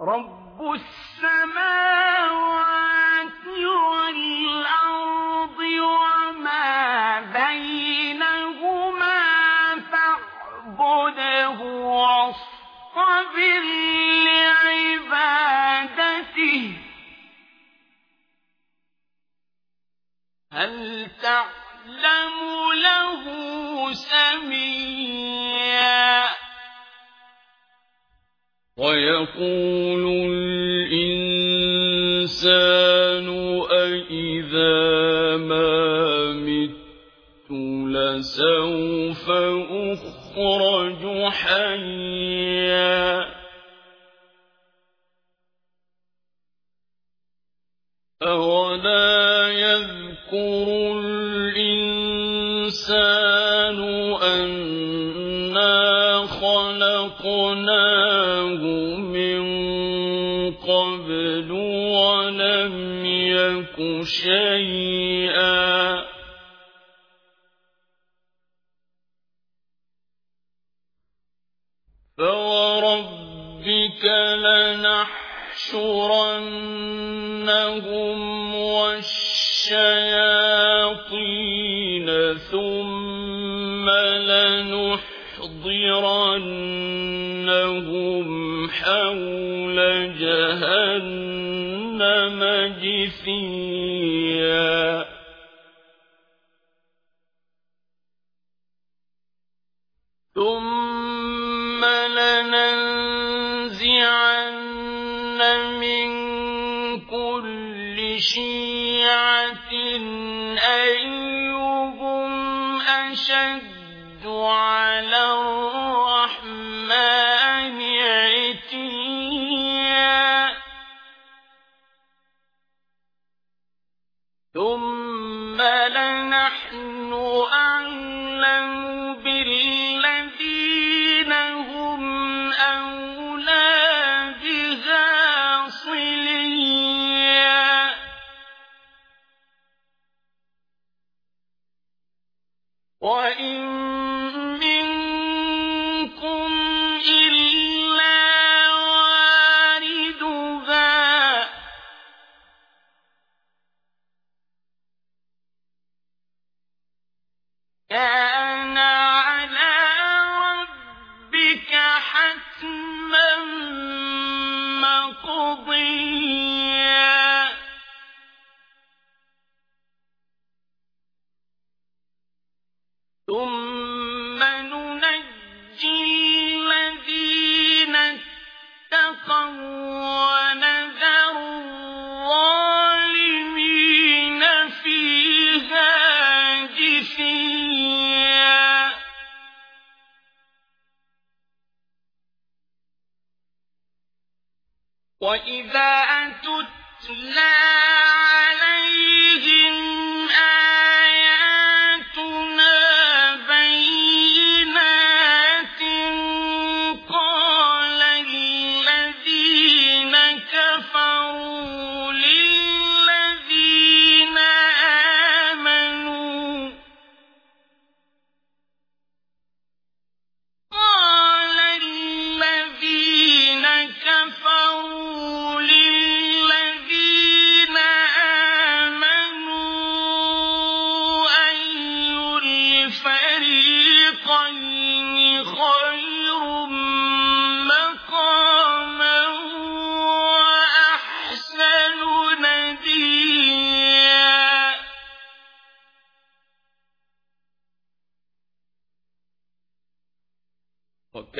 رب السماوات والأرض وما بينهما فاعبده واصطبر لعبادته. هل تعلم ويقول الإنسان أئذا ما مت لسوف أخرج حيا أولا يذكر خلقناه من قبل ولم يك شيئا فوربك لنحشرنهم والشياطين ثم لنحضرنهم جهنم جثيا ثم لننزعن من كل شيعة أيهم أشد على لنحن أعلم ثم ننجي الذين اتقوا الظالمين فيها وإذا تتلى عليهم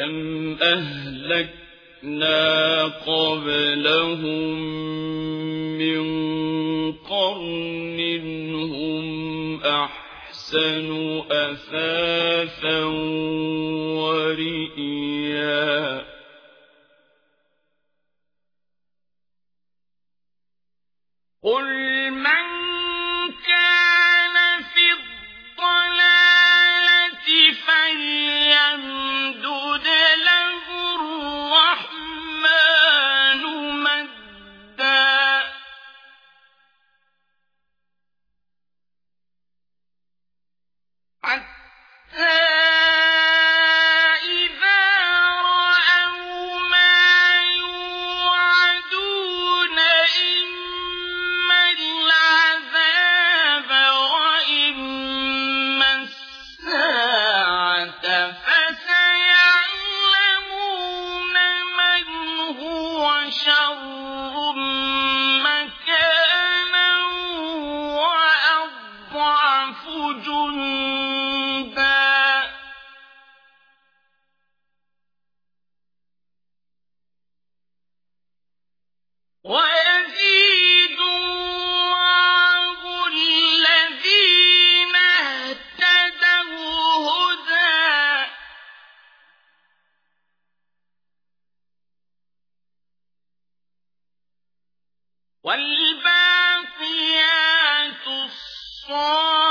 وكم أهلكنا قبلهم من قرن هم أحسن أثاثا والباقيات الصالحات